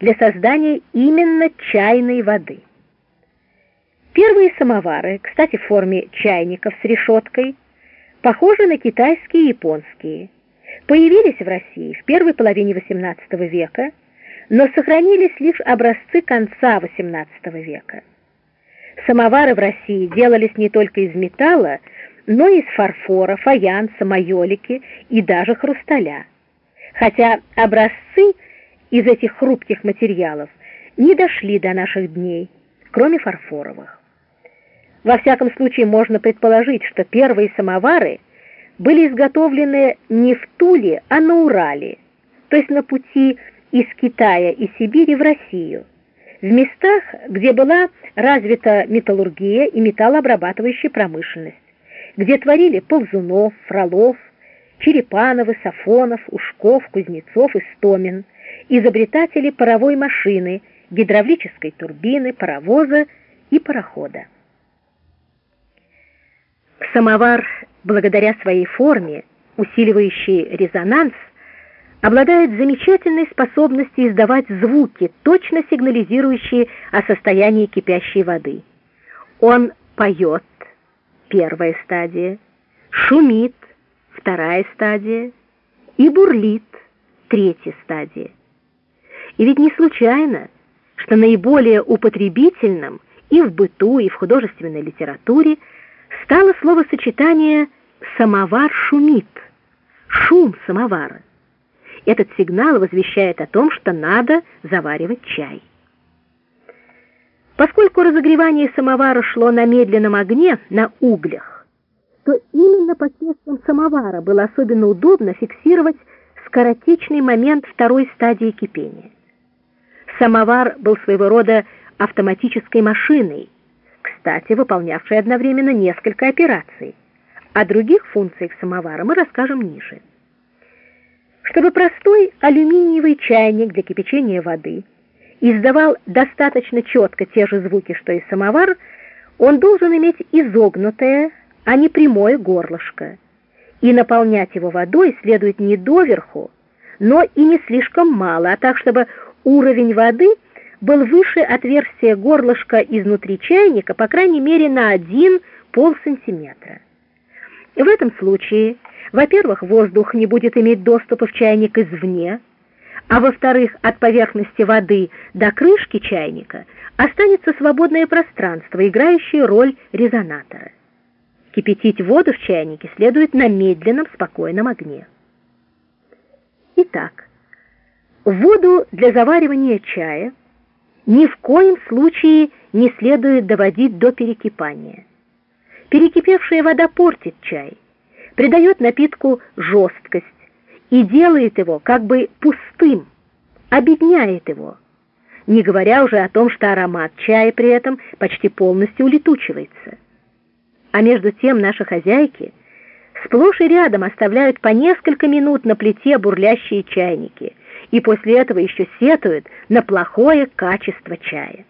для создания именно чайной воды. Первые самовары, кстати, в форме чайников с решеткой, похожи на китайские и японские. Появились в России в первой половине XVIII века, но сохранились лишь образцы конца XVIII века. Самовары в России делались не только из металла, но и из фарфора, фаянса, майолики и даже хрусталя. Хотя образцы из этих хрупких материалов не дошли до наших дней, кроме фарфоровых. Во всяком случае, можно предположить, что первые самовары были изготовлены не в Туле, а на Урале, то есть на пути из Китая и Сибири в Россию, в местах, где была развита металлургия и металлообрабатывающая промышленность, где творили Ползунов, Фролов, Черепановы, Сафонов, Ушков, Кузнецов и Стомин, изобретатели паровой машины, гидравлической турбины, паровоза и парохода. Самовар, благодаря своей форме, усиливающей резонанс, обладает замечательной способностью издавать звуки, точно сигнализирующие о состоянии кипящей воды. Он поет, первая стадия, шумит, вторая стадия, и бурлит, третья стадия. И ведь не случайно, что наиболее употребительным и в быту, и в художественной литературе стало словосочетание «самовар шумит», «шум самовара». Этот сигнал возвещает о том, что надо заваривать чай. Поскольку разогревание самовара шло на медленном огне, на углях, то именно посредством самовара было особенно удобно фиксировать скоротечный момент второй стадии кипения. Самовар был своего рода автоматической машиной, кстати, выполнявшей одновременно несколько операций. О других функциях самовара мы расскажем ниже. Чтобы простой алюминиевый чайник для кипячения воды издавал достаточно четко те же звуки, что и самовар, он должен иметь изогнутое, а не прямое горлышко. И наполнять его водой следует не доверху, но и не слишком мало, а так, чтобы уровень воды был выше отверстия горлышка изнутри чайника, по крайней мере, на один полсантиметра. В этом случае во-первых, воздух не будет иметь доступа в чайник извне, а во-вторых, от поверхности воды до крышки чайника останется свободное пространство, играющее роль резонатора. Кипятить воду в чайнике следует на медленном, спокойном огне. Итак, воду для заваривания чая ни в коем случае не следует доводить до перекипания. Перекипевшая вода портит чай придает напитку жесткость и делает его как бы пустым, обедняет его, не говоря уже о том, что аромат чая при этом почти полностью улетучивается. А между тем наши хозяйки сплошь и рядом оставляют по несколько минут на плите бурлящие чайники и после этого еще сетуют на плохое качество чая.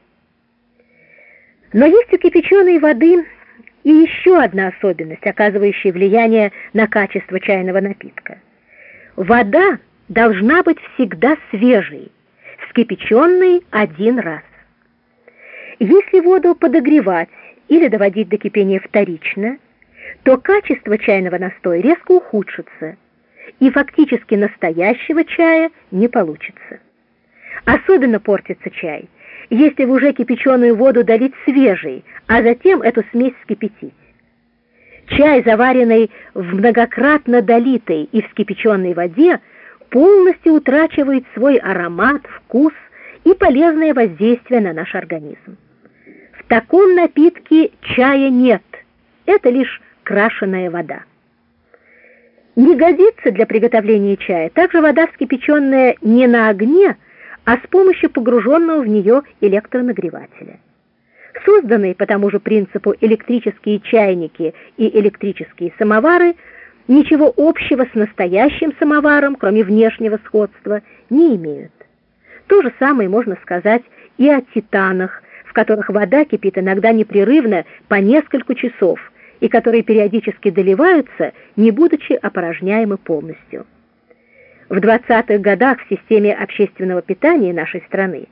Но есть у кипяченой воды и еще одна особенность, оказывающая влияние на качество чайного напитка. Вода должна быть всегда свежей, вскипяченной один раз. Если воду подогревать или доводить до кипения вторично, то качество чайного настоя резко ухудшится, и фактически настоящего чая не получится. Особенно портится чай, если в уже кипяченую воду долить свежий, а затем эту смесь вскипятить. Чай, заваренный в многократно долитой и вскипяченной воде, полностью утрачивает свой аромат, вкус и полезное воздействие на наш организм. В таком напитке чая нет, это лишь крашеная вода. Не годится для приготовления чая также вода, вскипяченная не на огне, а с помощью погруженного в нее электронагревателя. Созданные по тому же принципу электрические чайники и электрические самовары ничего общего с настоящим самоваром, кроме внешнего сходства, не имеют. То же самое можно сказать и о титанах, в которых вода кипит иногда непрерывно по несколько часов и которые периодически доливаются, не будучи опорожняемы полностью. В 20-х годах в системе общественного питания нашей страны